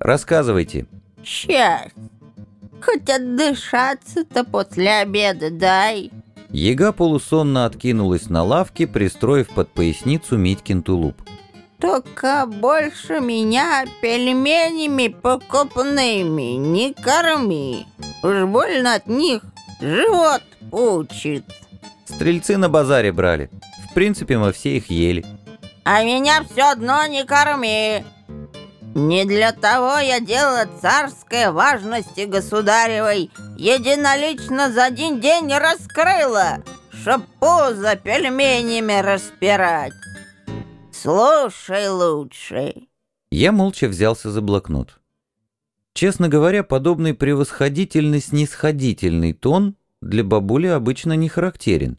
Рассказывайте. Сейчас. Хоть отдышаться-то после обеда дай. Ега полусонно откинулась на лавке, пристроив под поясницу Митькин тулуп. Только больше меня пельменями покупными не корми. Уж больно от них живот учит. Стрельцы на базаре брали. В принципе, мы все их ели. А меня все одно не корми. Не для того я дело царской важности государевой единолично за один день раскрыла, чтоб пузо пельменями распирать. Слушай лучше. Я молча взялся за блокнот. Честно говоря, подобный превосходительно-снисходительный тон для бабули обычно не характерен.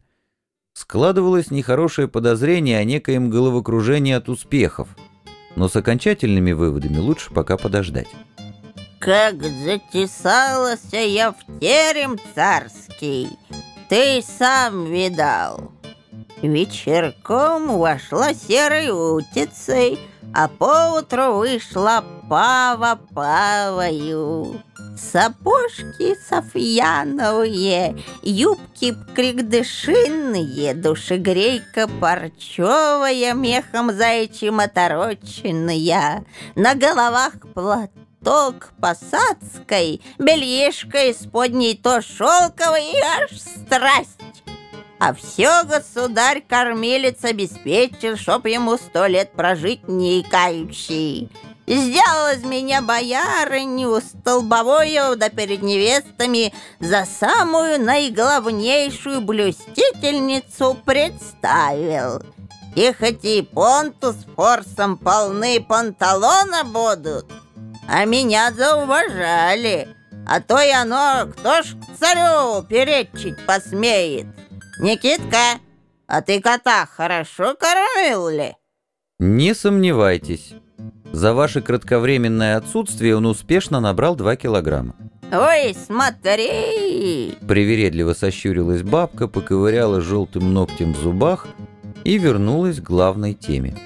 Складывалось нехорошее подозрение о некоем головокружении от успехов – но с окончательными выводами лучше пока подождать. Как затесалась я в терем царский, ты сам видал. Вечерком вошла серой утицей, а поутру вышла пава павою. Сапожки софьяновые, юбки крикдышинные, душегрейка парчевая, мехом заячьим отороченная, на головах платок посадской, бельишко исподней то шелковой, аж страсть. А все государь кормилец обеспечил, чтоб ему сто лет прожить не икающий. Сделал из меня боярыню столбовую да перед невестами за самую наиглавнейшую блюстительницу представил. И хоть и понту с форсом полны панталона будут, а меня зауважали, а то и оно, кто ж к царю перечить посмеет. Никитка, а ты кота хорошо кормил ли? Не сомневайтесь. За ваше кратковременное отсутствие он успешно набрал 2 килограмма. «Ой, смотри!» Привередливо сощурилась бабка, поковыряла желтым ногтем в зубах и вернулась к главной теме.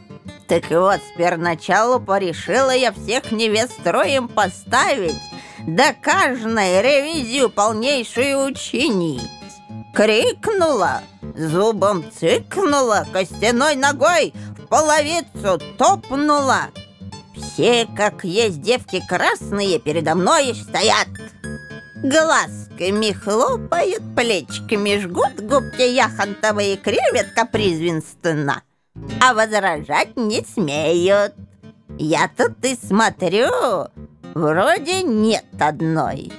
«Так вот, сперначалу порешила я всех невест строем поставить, да каждой ревизию полнейшую учинить. Крикнула, зубом цыкнула, костяной ногой в половицу топнула — все, как есть девки красные, передо мной стоят. Глазками хлопают, плечиками жгут, губки яхонтовые кривят капризвенственно, а возражать не смеют. Я тут и смотрю, вроде нет одной.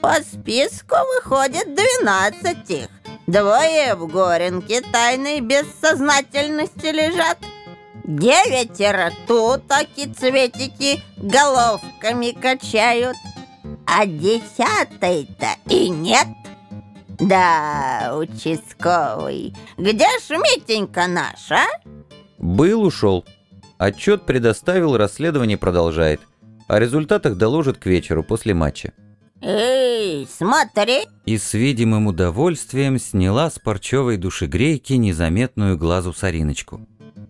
По списку выходит двенадцать их. Двое в горенке тайной бессознательности лежат — Девятеро тут таки цветики головками качают, а десятой-то и нет. Да, участковый, где ж Митенька наш, а? Был, ушел. Отчет предоставил, расследование продолжает. О результатах доложит к вечеру после матча. Эй, смотри! И с видимым удовольствием сняла с парчевой душегрейки незаметную глазу сориночку.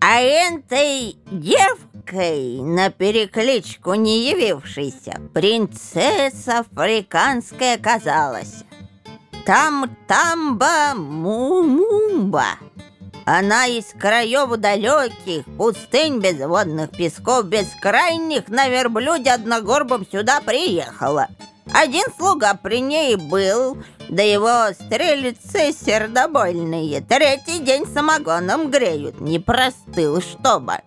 А этой девкой на перекличку не явившейся принцесса африканская оказалась. Там-тамба Мумумба. Она из краев далеких, пустынь безводных, песков бескрайних на верблюде одногорбом сюда приехала. Один слуга при ней был, да его стрелицы сердобольные. Третий день самогоном греют, не простыл, чтобы.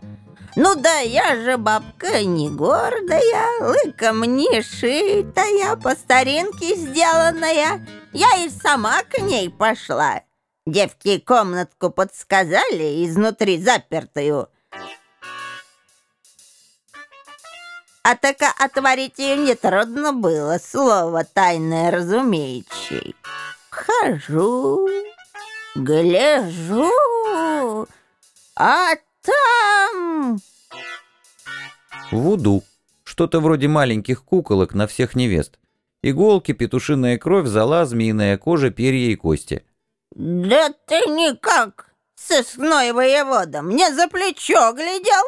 Ну да я же бабка не гордая, лыком не шитая, по старинке сделанная. Я и сама к ней пошла. Девки комнатку подсказали, изнутри запертую А так отворить ее нетрудно было, слово тайное разумеющее. Хожу, гляжу, а там... Вуду. Что-то вроде маленьких куколок на всех невест. Иголки, петушиная кровь, зола, змеиная кожа, перья и кости. Да ты никак, сыскной воевода, мне за плечо глядел?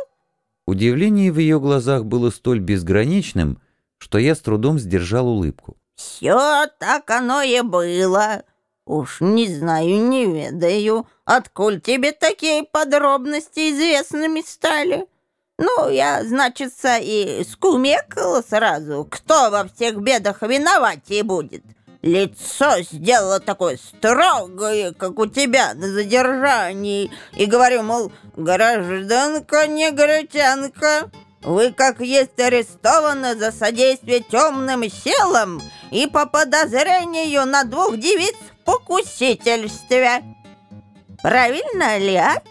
Удивление в ее глазах было столь безграничным, что я с трудом сдержал улыбку. Все так оно и было. Уж не знаю, не ведаю, откуда тебе такие подробности известными стали. Ну, я, значится, и скумекала сразу, кто во всех бедах виноват и будет. Лицо сделала такое строгое, как у тебя на задержании, и говорю, мол, гражданка, негритянка, вы как есть арестованы за содействие темным силам и по подозрению на двух девиц покусительстве. Правильно ли, а?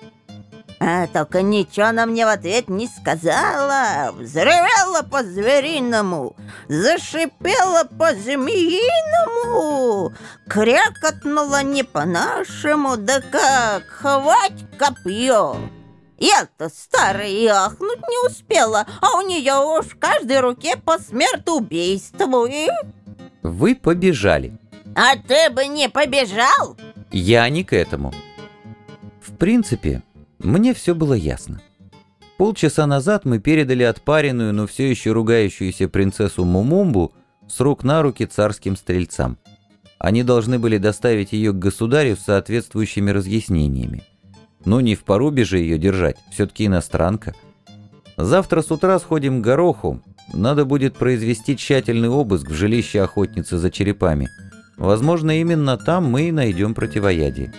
А только ничего она мне в ответ не сказала. Взревела по-звериному, зашипела по-змеиному, крякотнула не по-нашему, да как, хвать копье. Я-то старая и ахнуть не успела, а у нее уж в каждой руке по смертоубийству и... Вы побежали. А ты бы не побежал? Я не к этому. В принципе, мне все было ясно. Полчаса назад мы передали отпаренную, но все еще ругающуюся принцессу Мумумбу с рук на руки царским стрельцам. Они должны были доставить ее к государю с соответствующими разъяснениями. Ну, не в порубе же ее держать, все-таки иностранка. Завтра с утра сходим к гороху. Надо будет произвести тщательный обыск в жилище охотницы за черепами. Возможно, именно там мы и найдем противоядие.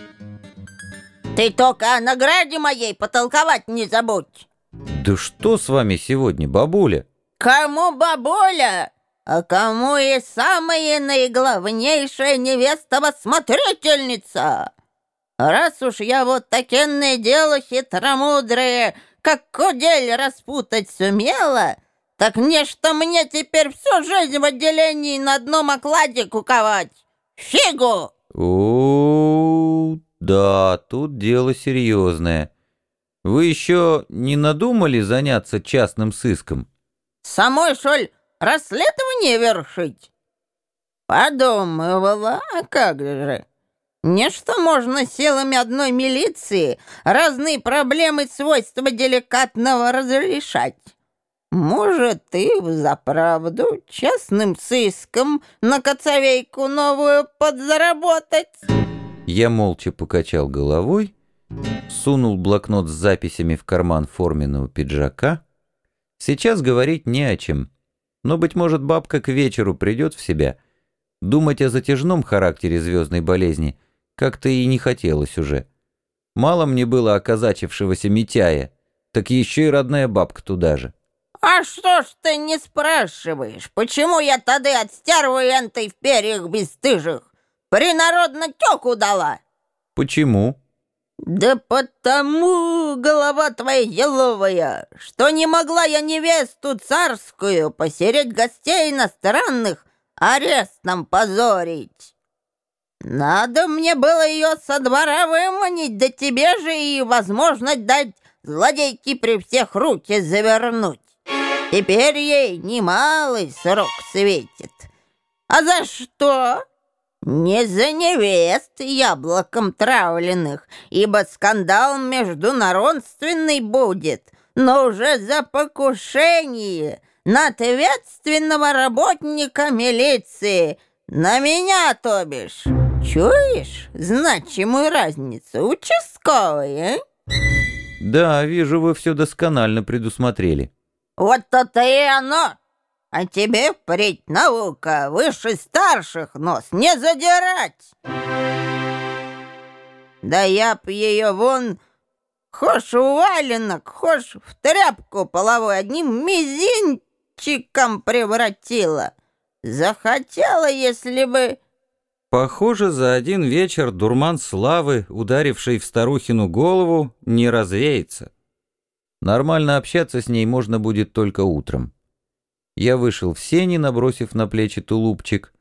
Ты только о награде моей потолковать не забудь. Да что с вами сегодня, бабуля? Кому бабуля? А кому и самая наиглавнейшая невеста-смотрительница? Раз уж я вот такенное дело хитромудрое, как кудель распутать сумела, так не что мне теперь всю жизнь в отделении на одном окладе куковать. Фигу! О, да, тут дело серьезное. Вы еще не надумали заняться частным сыском? Самой, шоль, расследование вершить? Подумывала, а как же... Не что можно силами одной милиции разные проблемы свойства деликатного разрешать. Может, ты взаправду частным сыском на коцовейку новую подзаработать? Я молча покачал головой, сунул блокнот с записями в карман форменного пиджака. Сейчас говорить не о чем, но, быть может, бабка к вечеру придет в себя. Думать о затяжном характере звездной болезни — как-то и не хотелось уже. Мало мне было оказачившегося Митяя, так еще и родная бабка туда же. «А что ж ты не спрашиваешь, почему я тогда от стервы энтой в перьях бесстыжих принародно тёку дала?» «Почему?» «Да потому, голова твоя еловая, что не могла я невесту царскую посереть гостей иностранных арестом позорить. Надо мне было ее со двора выманить, да тебе же и возможность дать злодейке при всех руки завернуть. Теперь ей немалый срок светит. А за что? Не за невест яблоком травленных, ибо скандал международственный будет, но уже за покушение на ответственного работника милиции, на меня, то бишь. Чуешь значимую разницу, участковый, а? Да, вижу, вы все досконально предусмотрели. Вот то-то и оно. А тебе впредь наука выше старших нос не задирать. Да я б ее вон, хошь в валенок, хошь в тряпку половой одним мизинчиком превратила. Захотела, если бы... Похоже, за один вечер дурман славы, ударивший в старухину голову, не развеется. Нормально общаться с ней можно будет только утром. Я вышел в сени, набросив на плечи тулупчик,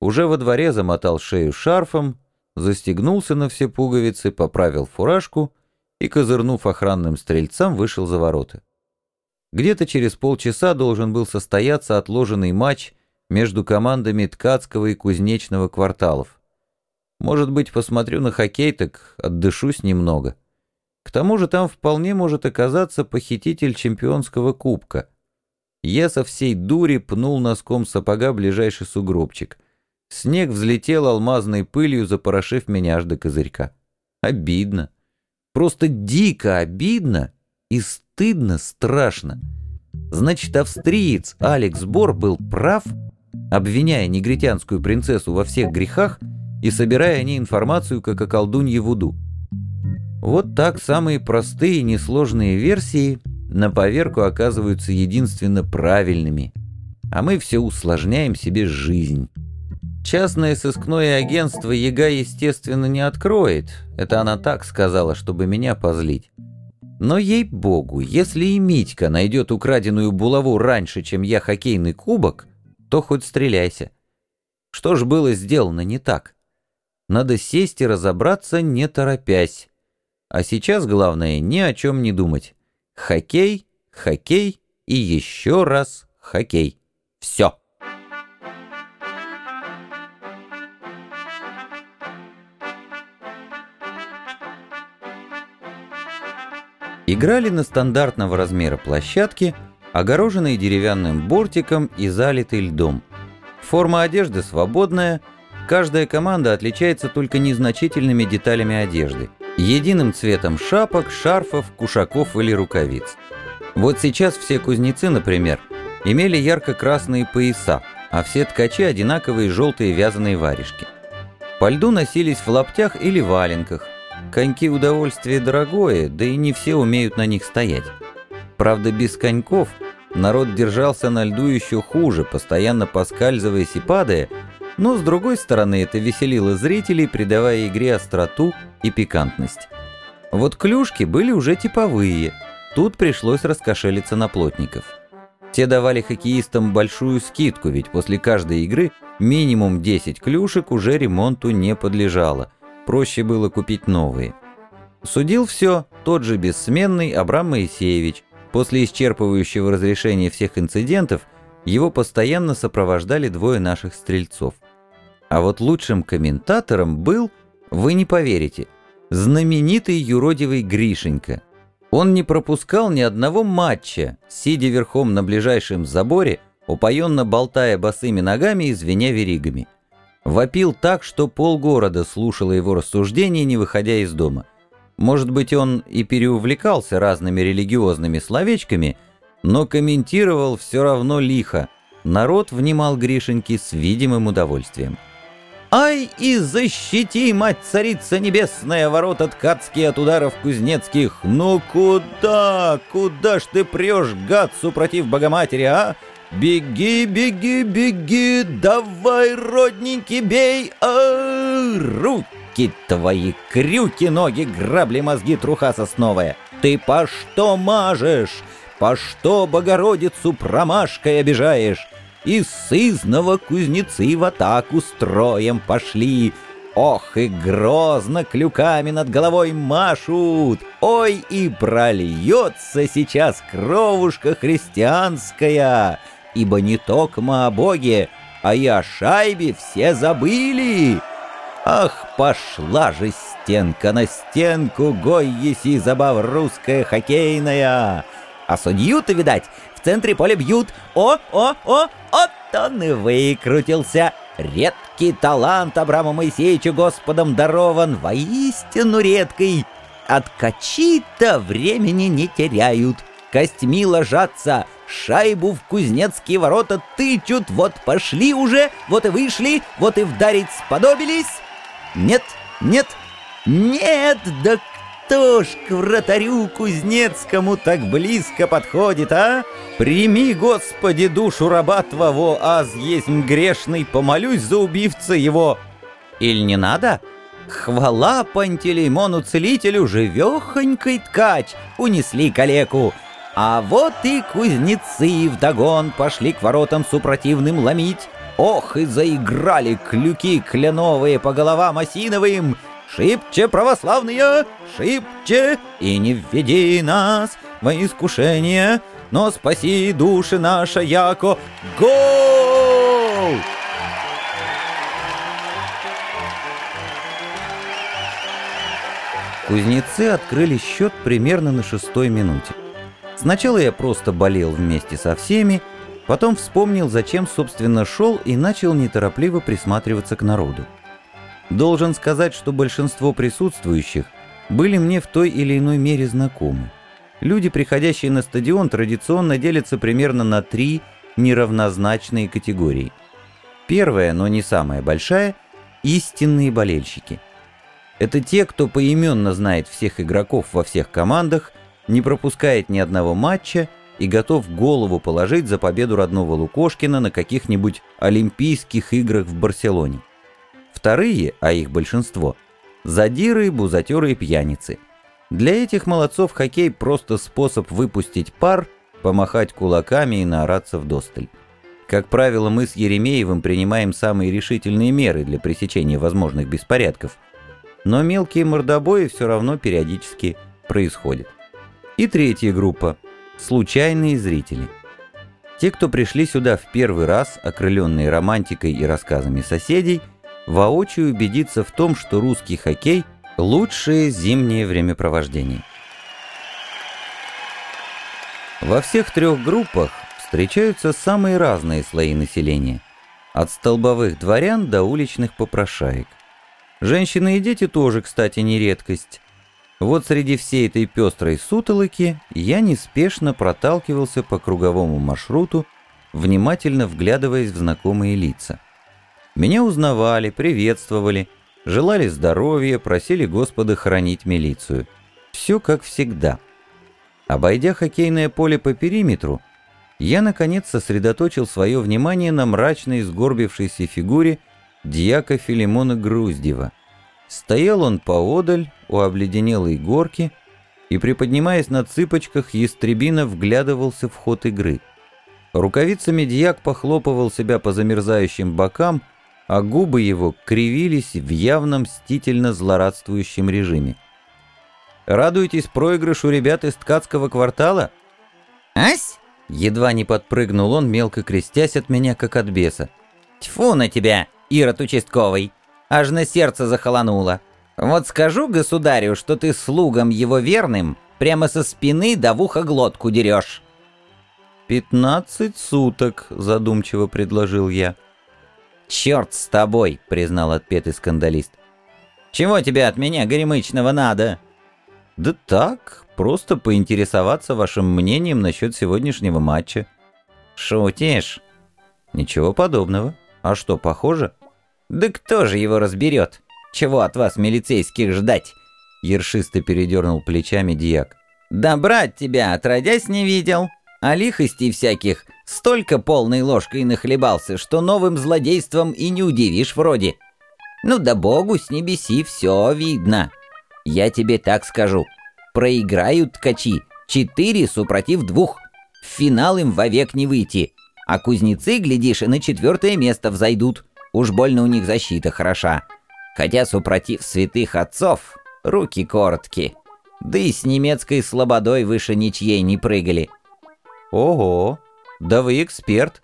уже во дворе замотал шею шарфом, застегнулся на все пуговицы, поправил фуражку и, козырнув охранным стрельцам, вышел за ворота. Где-то через полчаса должен был состояться отложенный матч между командами Ткацкого и Кузнечного кварталов. Может быть, посмотрю на хоккей, так отдышусь немного. К тому же там вполне может оказаться похититель чемпионского кубка. Я со всей дури пнул носком сапога ближайший сугробчик. Снег взлетел алмазной пылью, запорошив меня аж до козырька. Обидно. Просто дико обидно и стыдно страшно. Значит, австриец Алекс Бор был прав, обвиняя негритянскую принцессу во всех грехах и собирая о ней информацию, как о колдунье Вуду. Вот так самые простые и несложные версии на поверку оказываются единственно правильными, а мы все усложняем себе жизнь. Частное сыскное агентство ЕГА, естественно, не откроет, это она так сказала, чтобы меня позлить. Но ей-богу, если и Митька найдет украденную булаву раньше, чем я хоккейный кубок, то хоть стреляйся. Что ж было сделано не так? Надо сесть и разобраться, не торопясь. А сейчас главное ни о чем не думать. Хоккей, хоккей и еще раз хоккей. Все. Играли на стандартного размера площадке, огороженной деревянным бортиком и залитой льдом. Форма одежды свободная, каждая команда отличается только незначительными деталями одежды. Единым цветом шапок, шарфов, кушаков или рукавиц. Вот сейчас все кузнецы, например, имели ярко-красные пояса, а все ткачи одинаковые желтые вязаные варежки. По льду носились в лаптях или валенках – Коньки удовольствие дорогое, да и не все умеют на них стоять. Правда, без коньков народ держался на льду еще хуже, постоянно поскальзываясь и падая, но с другой стороны это веселило зрителей, придавая игре остроту и пикантность. Вот клюшки были уже типовые, тут пришлось раскошелиться на плотников. Те давали хоккеистам большую скидку, ведь после каждой игры минимум 10 клюшек уже ремонту не подлежало – проще было купить новые. Судил все тот же бессменный Абрам Моисеевич. После исчерпывающего разрешения всех инцидентов его постоянно сопровождали двое наших стрельцов. А вот лучшим комментатором был, вы не поверите, знаменитый юродивый Гришенька. Он не пропускал ни одного матча, сидя верхом на ближайшем заборе, упоенно болтая босыми ногами и звеня веригами. Вопил так, что полгорода слушало его рассуждения, не выходя из дома. Может быть, он и переувлекался разными религиозными словечками, но комментировал все равно лихо. Народ внимал Гришеньке с видимым удовольствием. «Ай и защити, мать царица небесная, ворота ткацкие от ударов кузнецких! Ну куда, куда ж ты прешь, гад, супротив Богоматери, а? Беги, беги, беги, давай, родненький, бей, а руки твои, крюки, ноги, грабли, мозги, труха сосновая. Ты по что мажешь? По что Богородицу промашкой обижаешь? И сызного кузнецы в атаку строем пошли. Ох, и грозно клюками над головой машут. Ой, и прольется сейчас кровушка христианская ибо не токмо о Боге, а и о шайбе все забыли. Ах, пошла же стенка на стенку, гой еси забав русская хоккейная. А судью-то, видать, в центре поля бьют. О, о, о, он и выкрутился. Редкий талант Абрама Моисеевича Господом дарован, воистину редкий. Откачи-то времени не теряют, костьми ложатся, шайбу в кузнецкие ворота тычут, вот пошли уже, вот и вышли, вот и вдарить сподобились. Нет, нет, нет, да кто ж к вратарю кузнецкому так близко подходит, а? Прими, Господи, душу раба твоего, аз есть грешный, помолюсь за убивца его. Или не надо? Хвала Пантелеймону целителю, живехонькой ткач, унесли калеку. А вот и кузнецы вдогон пошли к воротам супротивным ломить. Ох, и заиграли клюки кляновые по головам осиновым. Шибче, православные, шибче, и не введи нас во искушение, но спаси души наша, яко гол! Кузнецы открыли счет примерно на шестой минуте. Сначала я просто болел вместе со всеми, Потом вспомнил, зачем, собственно, шел и начал неторопливо присматриваться к народу. Должен сказать, что большинство присутствующих были мне в той или иной мере знакомы. Люди, приходящие на стадион, традиционно делятся примерно на три неравнозначные категории. Первая, но не самая большая – истинные болельщики. Это те, кто поименно знает всех игроков во всех командах, не пропускает ни одного матча и готов голову положить за победу родного Лукошкина на каких-нибудь Олимпийских играх в Барселоне. Вторые, а их большинство – задиры, бузатеры и пьяницы. Для этих молодцов хоккей просто способ выпустить пар, помахать кулаками и наораться в досталь. Как правило, мы с Еремеевым принимаем самые решительные меры для пресечения возможных беспорядков. Но мелкие мордобои все равно периодически происходят. И третья группа – случайные зрители. Те, кто пришли сюда в первый раз, окрыленные романтикой и рассказами соседей – воочию убедиться в том, что русский хоккей – лучшее зимнее времяпровождение. Во всех трех группах встречаются самые разные слои населения, от столбовых дворян до уличных попрошаек. Женщины и дети тоже, кстати, не редкость. Вот среди всей этой пестрой сутолоки я неспешно проталкивался по круговому маршруту, внимательно вглядываясь в знакомые лица. Меня узнавали, приветствовали, желали здоровья, просили Господа хранить милицию. Все как всегда. Обойдя хоккейное поле по периметру, я, наконец, сосредоточил свое внимание на мрачной сгорбившейся фигуре дьяка Филимона Груздева. Стоял он поодаль, у обледенелой горки, и, приподнимаясь на цыпочках, ястребина вглядывался в ход игры. Рукавицами дьяк похлопывал себя по замерзающим бокам, а губы его кривились в явном мстительно злорадствующем режиме. «Радуетесь проигрышу ребят из ткацкого квартала?» «Ась?» — едва не подпрыгнул он, мелко крестясь от меня, как от беса. «Тьфу на тебя, Ирод участковый! Аж на сердце захолонуло. Вот скажу государю, что ты слугам его верным прямо со спины до в ухо глотку дерешь». «Пятнадцать суток», — задумчиво предложил я. «Черт с тобой!» — признал отпетый скандалист. «Чего тебе от меня, горемычного, надо?» «Да так, просто поинтересоваться вашим мнением насчет сегодняшнего матча». «Шутишь?» «Ничего подобного. А что, похоже?» «Да кто же его разберет? Чего от вас, милицейских, ждать?» Ершисто передернул плечами дьяк. «Да брат тебя отродясь не видел, а лихостей всяких Столько полной ложкой нахлебался, что новым злодейством и не удивишь вроде. Ну да богу с небеси все видно. Я тебе так скажу. Проиграют ткачи. Четыре супротив двух. В финал им вовек не выйти. А кузнецы, глядишь, и на четвертое место взойдут. Уж больно у них защита хороша. Хотя супротив святых отцов руки короткие. Да и с немецкой слободой выше ничьей не прыгали. Ого, да вы эксперт.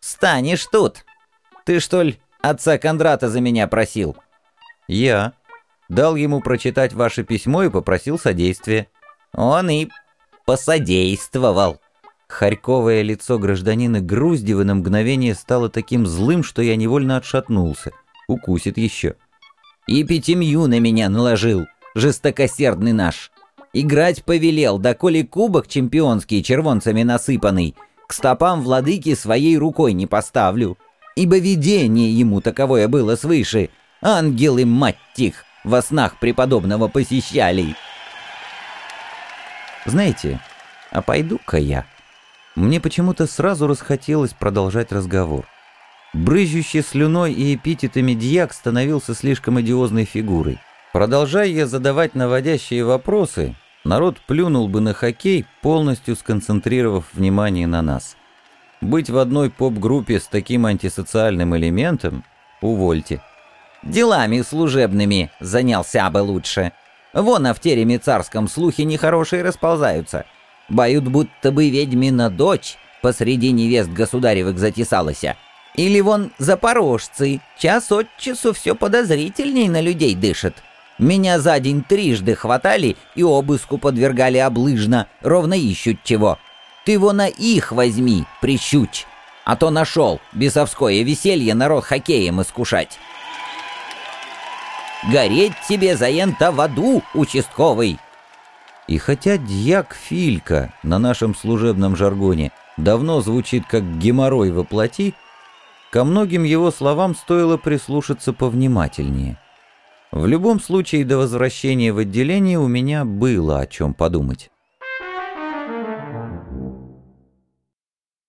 Станешь тут. Ты что ли отца Кондрата за меня просил? Я. Дал ему прочитать ваше письмо и попросил содействия. Он и посодействовал. Харьковое лицо гражданина Груздева на мгновение стало таким злым, что я невольно отшатнулся. Укусит еще. И пятимью на меня наложил, жестокосердный наш. Играть повелел, да коли кубок чемпионский червонцами насыпанный — к стопам владыки своей рукой не поставлю, ибо видение ему таковое было свыше. Ангелы, мать тих, во снах преподобного посещали. Знаете, а пойду-ка я. Мне почему-то сразу расхотелось продолжать разговор. Брызжущий слюной и эпитетами дьяк становился слишком одиозной фигурой. Продолжая задавать наводящие вопросы, народ плюнул бы на хоккей, полностью сконцентрировав внимание на нас. Быть в одной поп-группе с таким антисоциальным элементом – увольте. Делами служебными занялся бы лучше. Вон, а в тереме царском слухи нехорошие расползаются. Боют, будто бы ведьмина дочь посреди невест государевых затесалася. Или вон запорожцы, час от часу все подозрительней на людей дышат. Меня за день трижды хватали и обыску подвергали облыжно, ровно ищут чего. Ты его на их возьми, прищучь. А то нашел бесовское веселье народ хоккеем искушать. Гореть тебе за ента в аду, участковый!» И хотя дьяк Филька на нашем служебном жаргоне давно звучит как геморрой во плоти, ко многим его словам стоило прислушаться повнимательнее. В любом случае до возвращения в отделение у меня было о чем подумать.